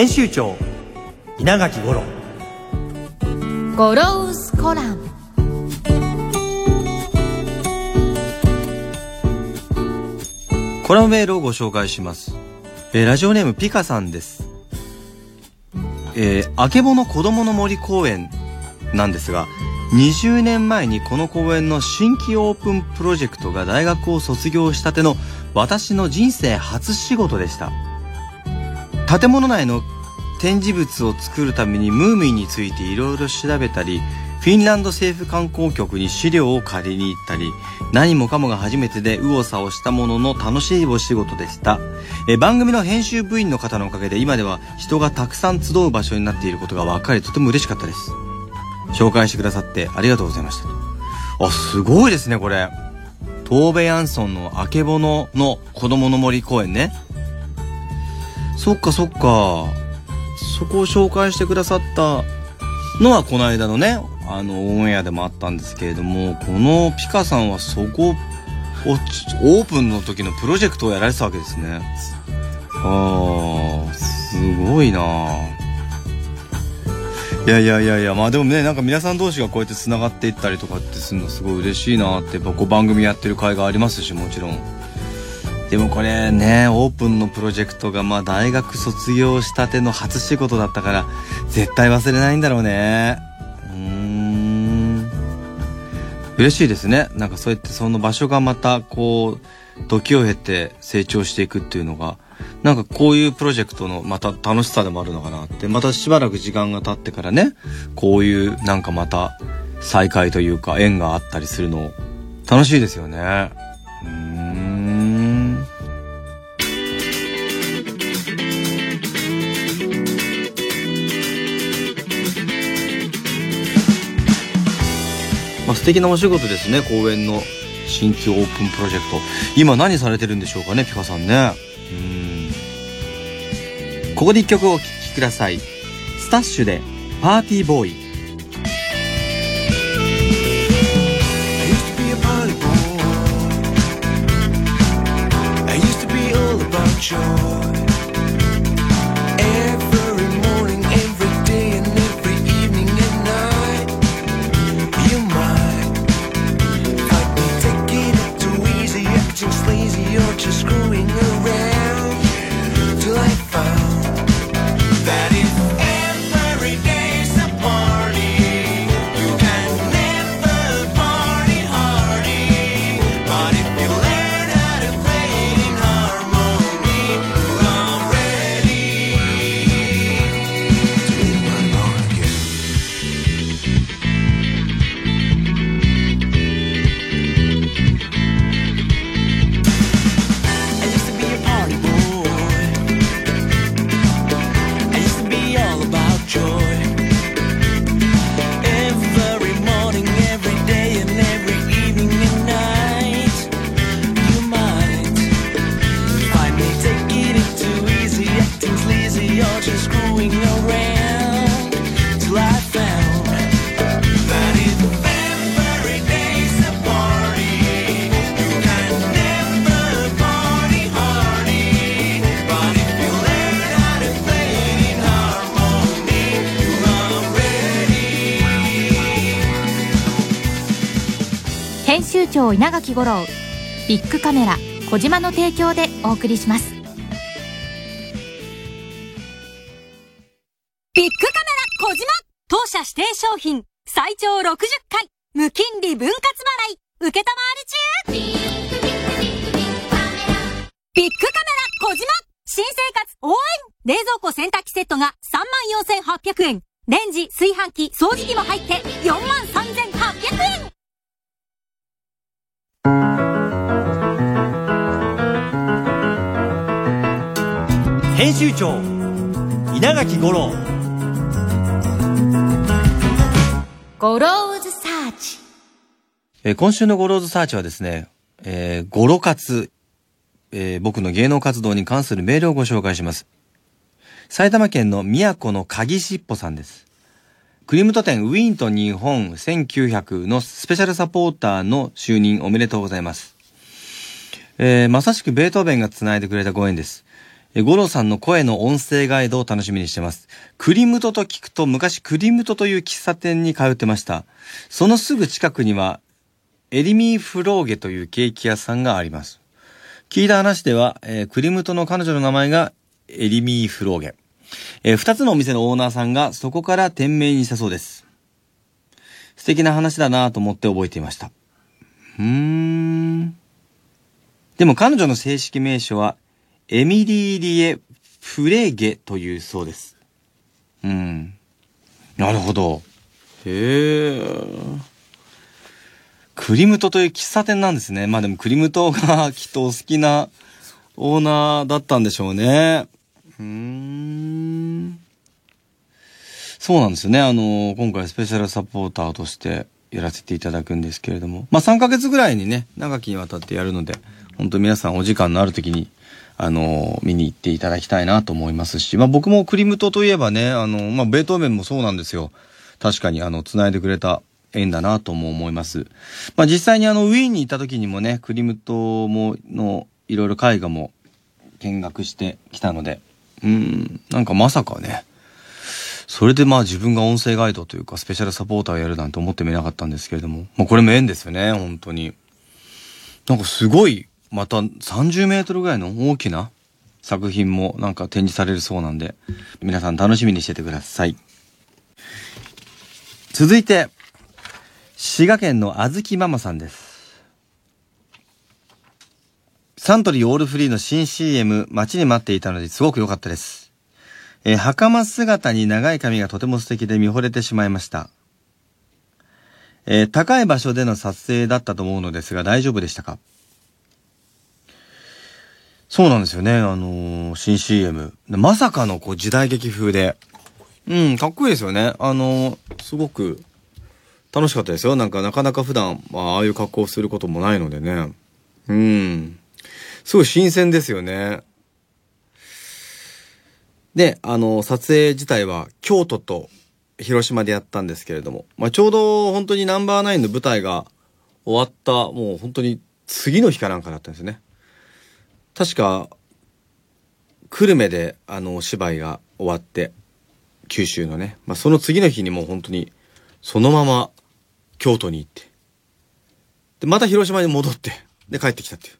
編集長稲垣五郎ゴロウスコラムコラムメールをご紹介します。えーラジオネームピカさんです。えー、あけぼの子供の森公園なんですが、20年前にこの公園の新規オープンプロジェクトが大学を卒業したての私の人生初仕事でした。建物内の展示物を作るためにムーミンについていろいろ調べたり、フィンランド政府観光局に資料を借りに行ったり、何もかもが初めてで右往左往したものの楽しいお仕事でした。え番組の編集部員の方のおかげで今では人がたくさん集う場所になっていることが分かりとても嬉しかったです。紹介してくださってありがとうございました。あ、すごいですね、これ。東部ヤンソンのあけぼのの子供の森公園ね。そっかそっか。そこを紹介してくださったのはこの間のね、あの、オンエアでもあったんですけれども、このピカさんはそこを、オープンの時のプロジェクトをやられてたわけですね。ああ、すごいないやいやいやいや、まあでもね、なんか皆さん同士がこうやって繋がっていったりとかってするのすごい嬉しいなって、やっぱこう番組やってる会がありますし、もちろん。でもこれね、オープンのプロジェクトがまあ大学卒業したての初仕事だったから、絶対忘れないんだろうね。うーん。嬉しいですね。なんかそうやってその場所がまたこう、時を経て成長していくっていうのが、なんかこういうプロジェクトのまた楽しさでもあるのかなって、またしばらく時間が経ってからね、こういうなんかまた再会というか縁があったりするの楽しいですよね。まあ、素敵なお仕事ですね公園の。新規オープンプロジェクト。今何されてるんでしょうかねピカさんね。うん。ここで一曲お聴きください。スタッシュでパーティーボーイ。編集長稲垣吾郎ビッグカメラ小島の提供でお送りします。ビッグカメラ小島。当社指定商品最長60回。無金利分割払い。受けたまわり中。ビッグカメラ小島。新生活応援。冷蔵庫洗濯機セットが34,800円。レンジ、炊飯器、掃除機も入って43,800円編集長稲垣吾郎。ゴローズサーチ、え、今週のゴローズサーチはですね、えー、ゴロ活、えー、僕の芸能活動に関するメールをご紹介します。埼玉県の都の鍵しっぽさんです。クリムト店ウィーンと日本1900のスペシャルサポーターの就任おめでとうございます。えーまさしくベートーベンが繋いでくれたご縁です。えー五郎さんの声の音声ガイドを楽しみにしてます。クリムトと聞くと昔クリムトという喫茶店に通ってました。そのすぐ近くにはエリミー・フローゲというケーキ屋さんがあります。聞いた話では、えークリムトの彼女の名前がエリミー・フローゲ。えー二つのお店のオーナーさんがそこから店名にしたそうです。素敵な話だなと思って覚えていました。うーん。でも彼女の正式名称は、エミリー・リエ・フレゲというそうです。うん。なるほど。へえ。クリムトという喫茶店なんですね。まあでもクリムトがきっとお好きなオーナーだったんでしょうね。そうなんですよね。あの、今回スペシャルサポーターとしてやらせていただくんですけれども。まあ3ヶ月ぐらいにね、長きにわたってやるので、本当皆さんお時間のある時に、あの、見に行っていただきたいなと思いますし、まあ僕もクリムトといえばね、あの、まあベートーベンもそうなんですよ。確かにあの、繋いでくれた縁だなとも思います。まあ実際にあの、ウィーンに行った時にもね、クリムトも、の、いろいろ絵画も見学してきたので、うん、なんかまさかね、それでまあ自分が音声ガイドというかスペシャルサポーターをやるなんて思ってもいなかったんですけれども、まあこれも縁ですよね、本当に。なんかすごい、また30メートルぐらいの大きな作品もなんか展示されるそうなんで、皆さん楽しみにしててください。続いて、滋賀県のあずきママさんです。サントリーオールフリーの新 CM 待ちに待っていたのですごく良かったです。えー袴姿に長い髪がとても素敵で見惚れてしまいました。えー高い場所での撮影だったと思うのですが大丈夫でしたか？そうなんですよね、あのー新 CM。まさかのこう時代劇風で。うん、かっこいいですよね。あのーすごく楽しかったですよ。なんかなかなか普段、まあ、ああいう格好をすることもないのでね。うん。すごい新鮮ですよね。で、あの、撮影自体は京都と広島でやったんですけれども、まあ、ちょうど本当にナンバーナインの舞台が終わった、もう本当に次の日かなんかだったんですね。確か、久留米であの、お芝居が終わって、九州のね、まあ、その次の日にもう本当に、そのまま京都に行って、で、また広島に戻って、で、帰ってきたっていう。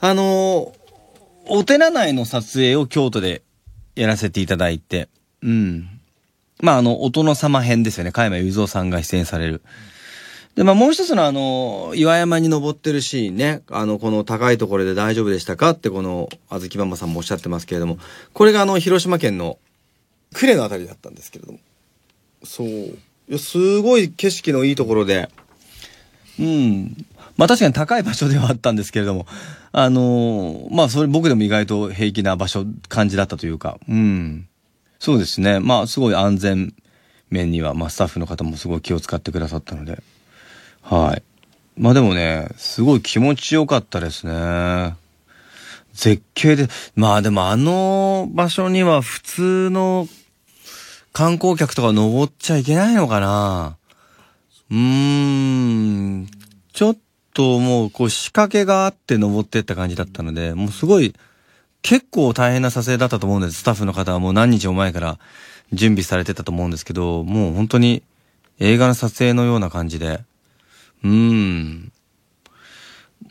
あのお寺内の撮影を京都でやらせていただいて、うん。まあ、あの、お殿様編ですよね。加山雄三さんが出演される。で、まあ、もう一つのあの、岩山に登ってるシーンね。あの、この高いところで大丈夫でしたかって、この、あずきママさんもおっしゃってますけれども、これがあの、広島県の呉のあたりだったんですけれども。そう。いや、すごい景色のいいところで、うん。まあ確かに高い場所ではあったんですけれども、あのーまあそれ僕でも意外と平気な場所、感じだったというか、うん。そうですね。まあすごい安全面には、まあスタッフの方もすごい気を使ってくださったので、はい。まあでもね、すごい気持ちよかったですね。絶景で、まあでもあの場所には普通の観光客とか登っちゃいけないのかなうーん。ちょっともう、こう仕掛けがあって登ってった感じだったので、もうすごい、結構大変な撮影だったと思うんです。スタッフの方はもう何日も前から準備されてたと思うんですけど、もう本当に映画の撮影のような感じで、うーん。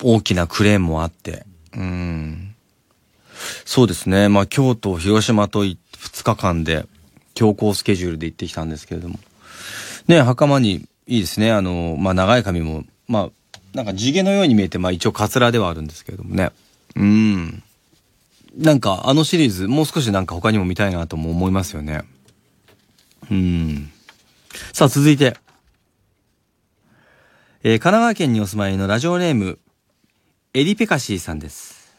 大きなクレーンもあって、うーん。そうですね。まあ京都、広島と2日間で、強行スケジュールで行ってきたんですけれども。ね、袴に、いいですね。あの、まあ、長い髪も、まあ、なんか地毛のように見えて、まあ、一応カツラではあるんですけれどもね。うん。なんか、あのシリーズ、もう少しなんか他にも見たいなとも思いますよね。うん。さあ、続いて。えー神奈川県にお住まいのラジオネーム、エリペカシーさんです。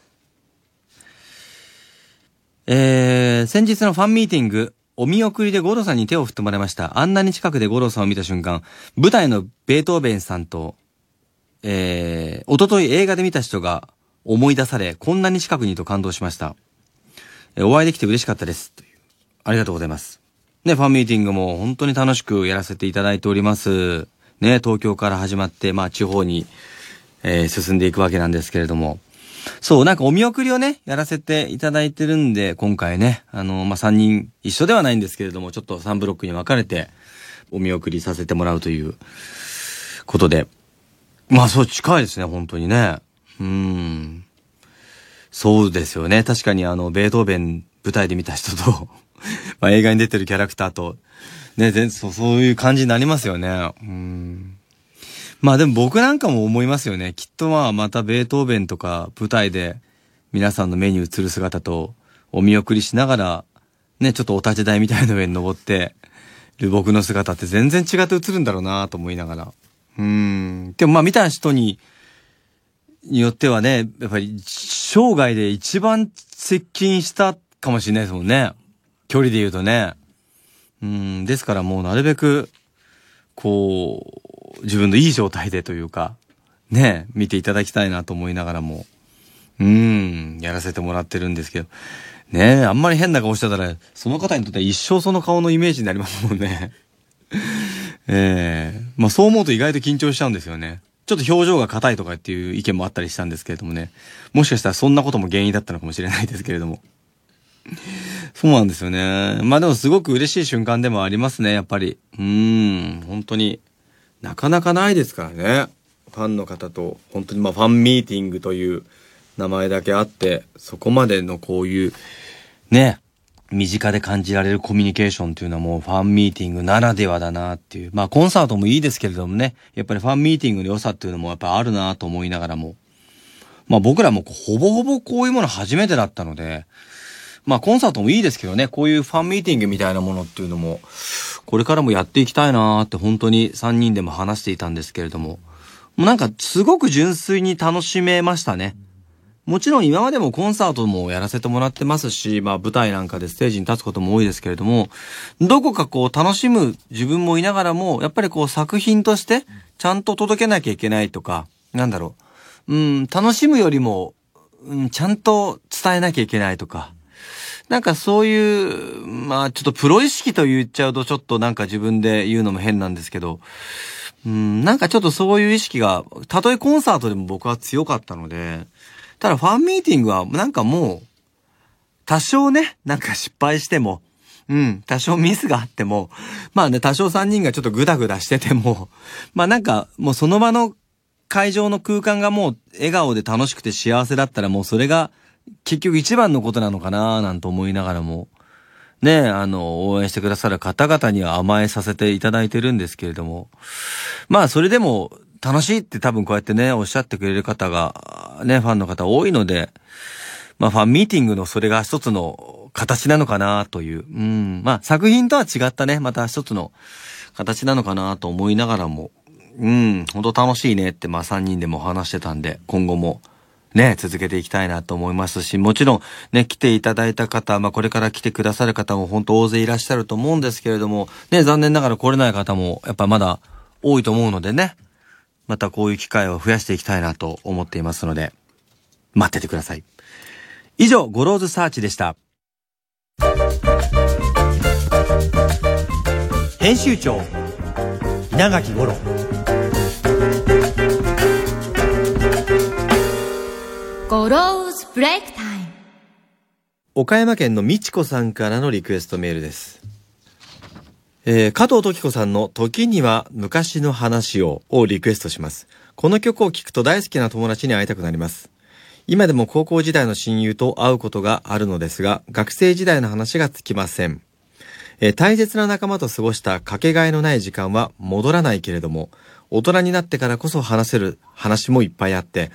えー、先日のファンミーティング、お見送りで五郎さんに手を振ってもらいました。あんなに近くで五郎さんを見た瞬間、舞台のベートーベンさんと、えー、おととい映画で見た人が思い出され、こんなに近くにと感動しました。えーお会いできて嬉しかったです。というありがとうございます。ね、ファンミーティングも本当に楽しくやらせていただいております。ね、東京から始まって、まあ地方に、えー進んでいくわけなんですけれども。そう、なんかお見送りをね、やらせていただいてるんで、今回ね、あの、まあ、3人一緒ではないんですけれども、ちょっと3ブロックに分かれて、お見送りさせてもらうということで。まあ、そう、近いですね、本当にね。うん。そうですよね。確かにあの、ベートーベン舞台で見た人と、まあ、映画に出てるキャラクターと、ね、全そう、そういう感じになりますよね。うん。まあでも僕なんかも思いますよね。きっとまあまたベートーベンとか舞台で皆さんの目に映る姿とお見送りしながら、ね、ちょっとお立ち台みたいな上に登ってる僕の姿って全然違って映るんだろうなと思いながら。うん。でもまあ見た人に、によってはね、やっぱり生涯で一番接近したかもしれないですもんね。距離で言うとね。うん。ですからもうなるべく、こう、自分のいい状態でというか、ね、見ていただきたいなと思いながらも、うん、やらせてもらってるんですけど、ねあんまり変な顔してたら、その方にとっては一生その顔のイメージになりますもんね。ええまあそう思うと意外と緊張しちゃうんですよね。ちょっと表情が硬いとかっていう意見もあったりしたんですけれどもね。もしかしたらそんなことも原因だったのかもしれないですけれども。そうなんですよね。まあでもすごく嬉しい瞬間でもありますね、やっぱり。うーん、本当に。なかなかないですからね。ファンの方と、本当にまあファンミーティングという名前だけあって、そこまでのこういう、ね、身近で感じられるコミュニケーションというのはもうファンミーティングならではだなっていう。まあコンサートもいいですけれどもね、やっぱりファンミーティングの良さっていうのもやっぱあるなと思いながらも。まあ僕らもほぼほぼこういうもの初めてだったので、まあコンサートもいいですけどね、こういうファンミーティングみたいなものっていうのも、これからもやっていきたいなーって本当に3人でも話していたんですけれども、もうなんかすごく純粋に楽しめましたね。もちろん今までもコンサートもやらせてもらってますし、まあ舞台なんかでステージに立つことも多いですけれども、どこかこう楽しむ自分もいながらも、やっぱりこう作品としてちゃんと届けなきゃいけないとか、なんだろう。うん、楽しむよりも、うん、ちゃんと伝えなきゃいけないとか、なんかそういう、まあちょっとプロ意識と言っちゃうとちょっとなんか自分で言うのも変なんですけど、うん、なんかちょっとそういう意識が、たとえコンサートでも僕は強かったので、ただファンミーティングはなんかもう、多少ね、なんか失敗しても、うん、多少ミスがあっても、まあね、多少3人がちょっとグダグダしてても、まあなんかもうその場の会場の空間がもう笑顔で楽しくて幸せだったらもうそれが結局一番のことなのかななんて思いながらも、ね、あの、応援してくださる方々には甘えさせていただいてるんですけれども、まあそれでも楽しいって多分こうやってね、おっしゃってくれる方が、ね、ファンの方多いので、まあファンミーティングのそれが一つの形なのかなという、うん、まあ作品とは違ったね、また一つの形なのかなと思いながらも、うん、本当楽しいねってまあ3人でも話してたんで、今後もね、続けていきたいなと思いますし、もちろんね、来ていただいた方、まあこれから来てくださる方も本当大勢いらっしゃると思うんですけれども、ね、残念ながら来れない方もやっぱまだ多いと思うのでね、またこういう機会を増やしていきたいなと思っていますので、待っててください。以上、ゴローズサーチでした。編集長稲垣五郎ゴローズブレイクタイム岡山県のみちこさんからのリクエストメールです。えー、加藤登紀子さんの時には昔の話ををリクエストします。この曲を聴くと大好きな友達に会いたくなります。今でも高校時代の親友と会うことがあるのですが、学生時代の話がつきません。えー大切な仲間と過ごしたかけがえのない時間は戻らないけれども、大人になってからこそ話せる話もいっぱいあって、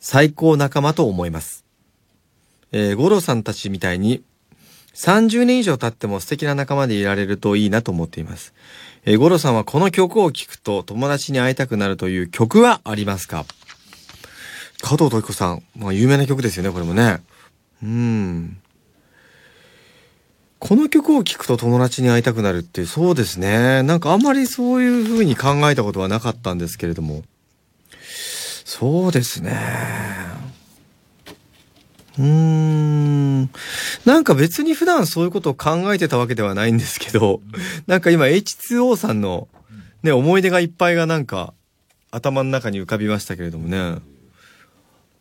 最高仲間と思います。えー、五郎さんたちみたいに、30年以上経っても素敵な仲間でいられるといいなと思っています。えー、五郎さんはこの曲を聴くと友達に会いたくなるという曲はありますか？加藤時子さん。まあ有名な曲ですよね、これもね。うん。この曲を聴くと友達に会いたくなるって、そうですね。なんかあんまりそういう風に考えたことはなかったんですけれども。そうですね。うーん。なんか別に普段そういうことを考えてたわけではないんですけど、なんか今 H2O さんのね、思い出がいっぱいがなんか頭の中に浮かびましたけれどもね。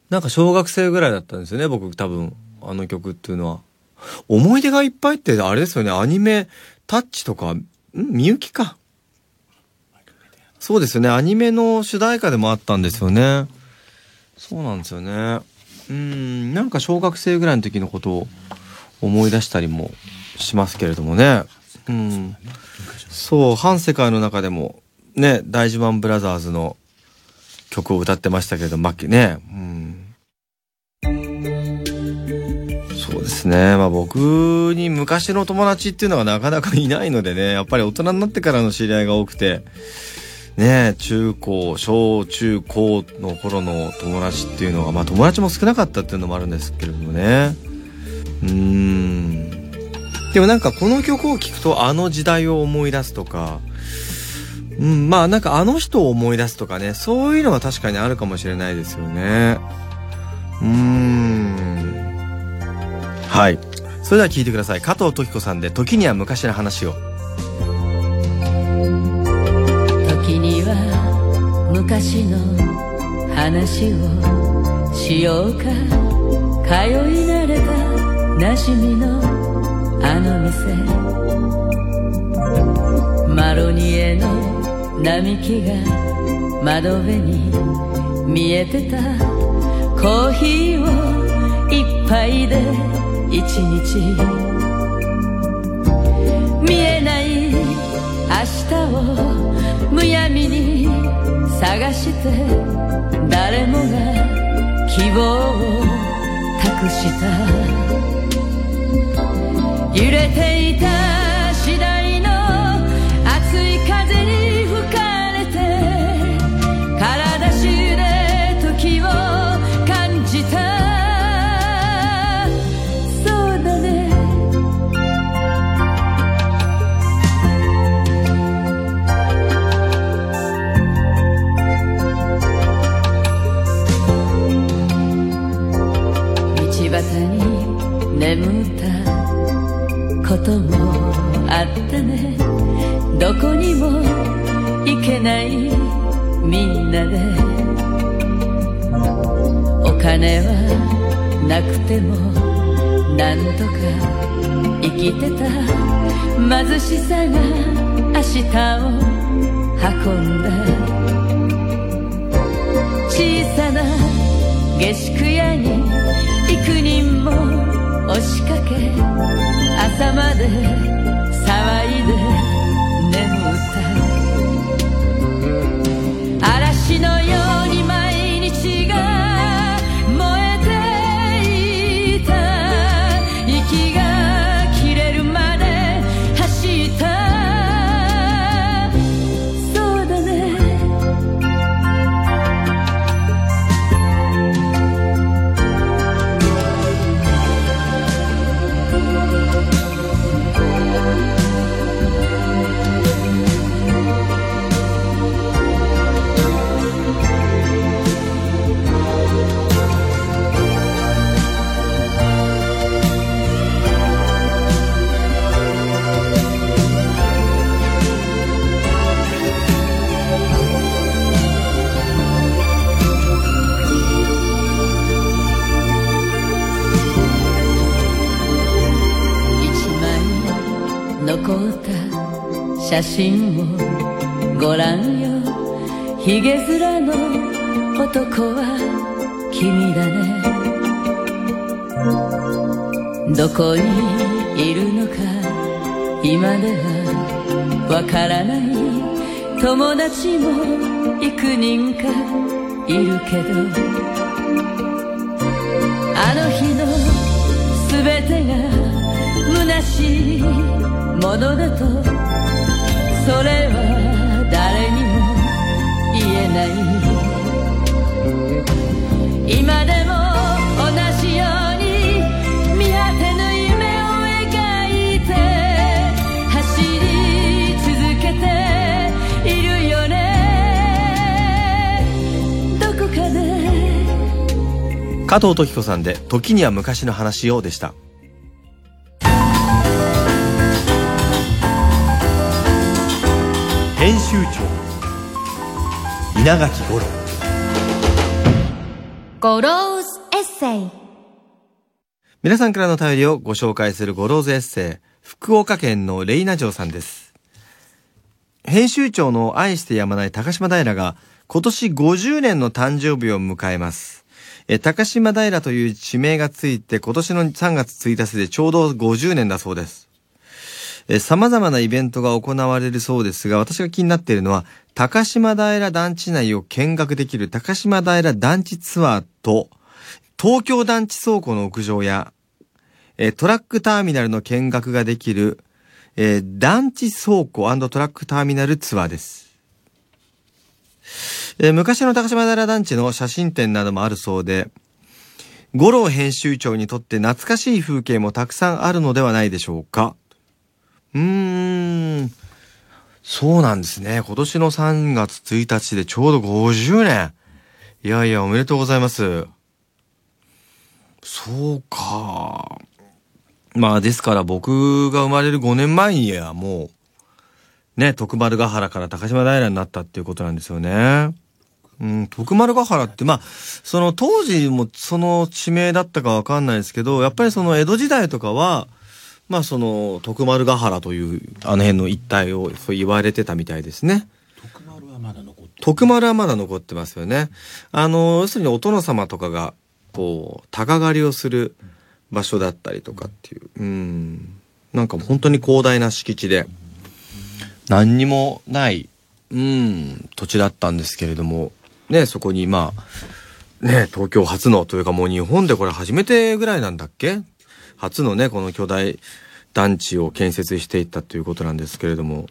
なんか小学生ぐらいだったんですよね、僕多分。あの曲っていうのは。思い出がいっぱいってあれですよね、アニメ、タッチとか、ん？みゆきか。そうですよね、アニメの主題歌でもあったんですよね。そうなんですよね。うん、なんか小学生ぐらいの時のことを思い出したりもしますけれどもね。うん。そう、反世界の中でも、ね、大事マンブラザーズの曲を歌ってましたけれど、マッキね。うん。そうですね。まあ僕に昔の友達っていうのがなかなかいないのでね、やっぱり大人になってからの知り合いが多くて、ね中高、小中高の頃の友達っていうのが、まあ友達も少なかったっていうのもあるんですけれどもね。うん。でもなんかこの曲を聴くとあの時代を思い出すとか、うん、まあなんかあの人を思い出すとかね、そういうのは確かにあるかもしれないですよね。うーん。はい。それでは聞いてください。加藤時子さんで、時には昔の話を。時には昔の話をしようか通い慣れた馴染みのあの店。マロニエの並木が窓辺に見えてたコーヒーを一杯で一日。見えない明日をむやみに探して誰もが希望を託した。揺れていたともあったね。どこにも行けないみんなで。お金はなくてもなんとか生きてた。貧しさが明日を運んだ。小さな下宿屋に幾人も押しかけ。朝まで騒いで眠った。嵐のよう写真をご覧よ。ひげ面の男は君だねどこにいるのか今ではわからない。友達も幾人かいるけどあの日のすべてが虚しいものだとそれは誰にも言えない。今でも同じように見果ての夢を描いて走り続けているよね。どこかで。加藤登紀子さんで「時には昔の話を」でした。長稲垣吾郎。ゴローズエッセイ。皆さんからの便りをご紹介するゴローズエッセイ。福岡県のレイナ城さんです。編集長の愛してやまない高島平が今年50年の誕生日を迎えます。え高島平という地名がついて今年の3月1日でちょうど50年だそうですえ様々なイベントが行われるそうですが、私が気になっているのは、高島平団地内を見学できる高島平団地ツアーと、東京団地倉庫の屋上や、えートラックターミナルの見学ができる、えー団地倉庫トラックターミナルツアーです。えー昔の高島平団地の写真展などもあるそうで、五郎編集長にとって懐かしい風景もたくさんあるのではないでしょうか。うーん。そうなんですね。今年の3月1日でちょうど50年。いやいや、おめでとうございます。そうか。まあ、ですから僕が生まれる5年前にはもう、ね、徳丸ヶ原から高島平になったっていうことなんですよね。うん、徳丸ヶ原って、まあ、その当時もその地名だったかわかんないですけど、やっぱりその江戸時代とかは、まあその徳丸ヶ原というあの辺の一帯をそう言われてたみたいですね。徳丸はまだ残ってますよね。あの、要するにお殿様とかが、こう、鷹狩りをする場所だったりとかっていう。うん。なんか本当に広大な敷地で、何にもない、うん、土地だったんですけれども、ね、そこにまあ、ね、東京初のというかもう日本でこれ初めてぐらいなんだっけ初のね、この巨大団地を建設していったということなんですけれども。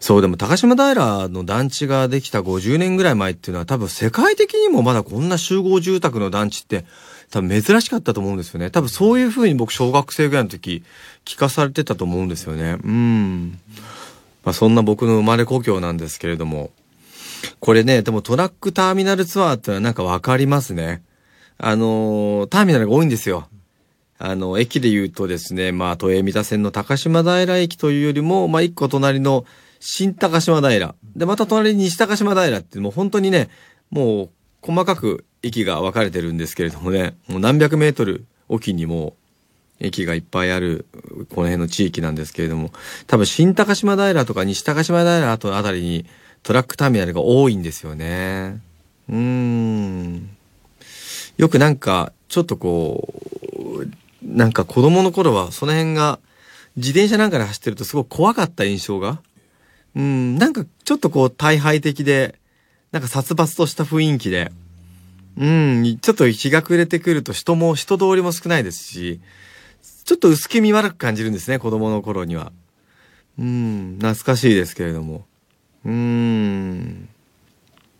そう、でも高島平の団地ができた50年ぐらい前っていうのは多分世界的にもまだこんな集合住宅の団地って多分珍しかったと思うんですよね。多分そういう風に僕小学生ぐらいの時聞かされてたと思うんですよね。うん。まあそんな僕の生まれ故郷なんですけれども。これね、でもトラックターミナルツアーってのはなんかわかりますね。あのーターミナルが多いんですよ。あの、駅で言うとですね、まあ、都営三田線の高島平駅というよりも、まあ、一個隣の新高島平。で、また隣に西高島平って、もう本当にね、もう、細かく駅が分かれてるんですけれどもね、もう何百メートルおきにも、駅がいっぱいある、この辺の地域なんですけれども、多分新高島平とか西高島平とあたりにトラックターミナルが多いんですよね。うーん。よくなんか、ちょっとこう、なんか子供の頃はその辺が自転車なんかで走ってるとすごい怖かった印象が。うん、なんかちょっとこう大敗的で、なんか殺伐とした雰囲気で、うん、ちょっと日が暮れてくると人も、人通りも少ないですし、ちょっと薄気味悪く感じるんですね、子供の頃には。うん、懐かしいですけれども。うん。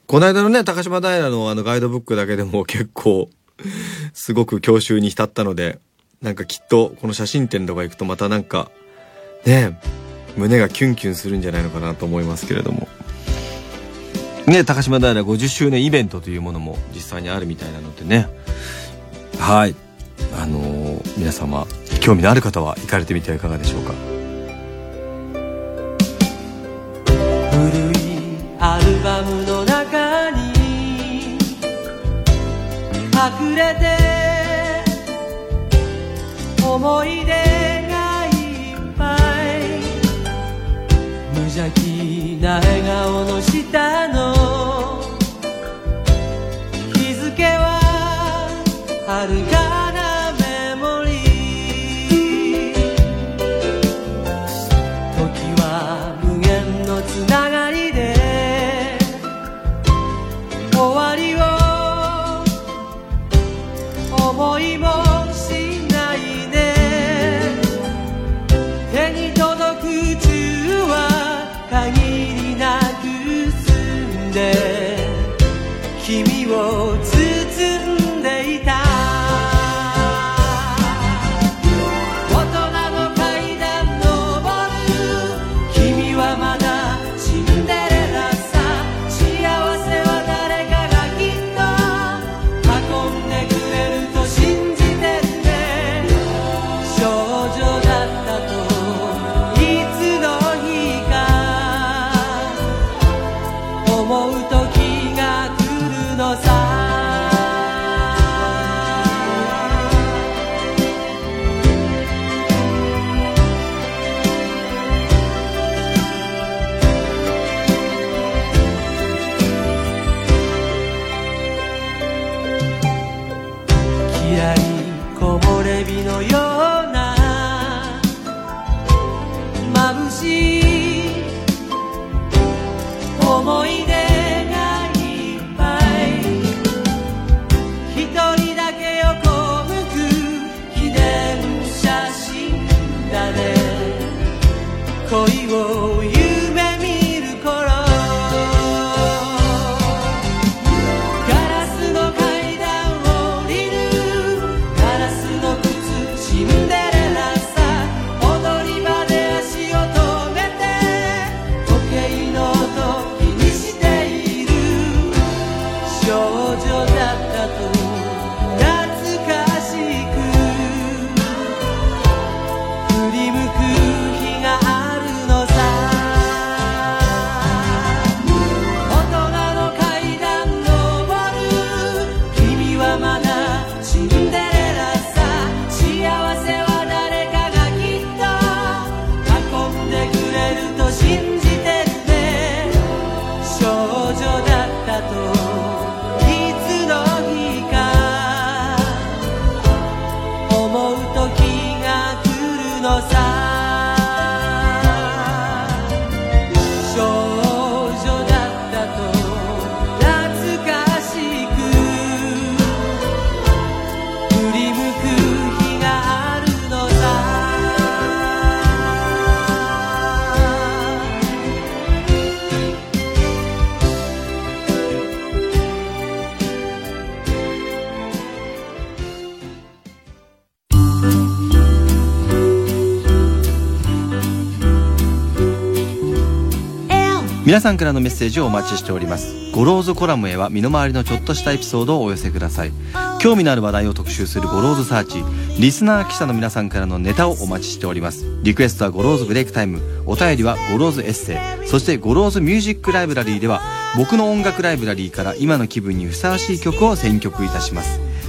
この間のね、高島平のあのガイドブックだけでも結構、すごく教習に浸ったので、なんかきっとこの写真展とか行くとまたなんか、ね胸がキュンキュンするんじゃないのかなと思いますけれども。ね高島平50周年イベントというものも実際にあるみたいなのでね。はい。あのー皆様、興味のある方は行かれてみてはいかがでしょうか。古いアルバムの中に隠れて思い出がいっぱい。無邪気な笑顔の下の。日付は遥か皆さんからのメッセージをお待ちしております。ゴローズコラムへは身の回りのちょっとしたエピソードをお寄せください。興味のある話題を特集するゴローズサーチ。リスナー記者の皆さんからのネタをお待ちしております。リクエストはゴローズブレイクタイム。お便りはゴローズエッセイ。そしてゴローズミュージックライブラリーでは僕の音楽ライブラリーから今の気分にふさわしい曲を選曲いたします。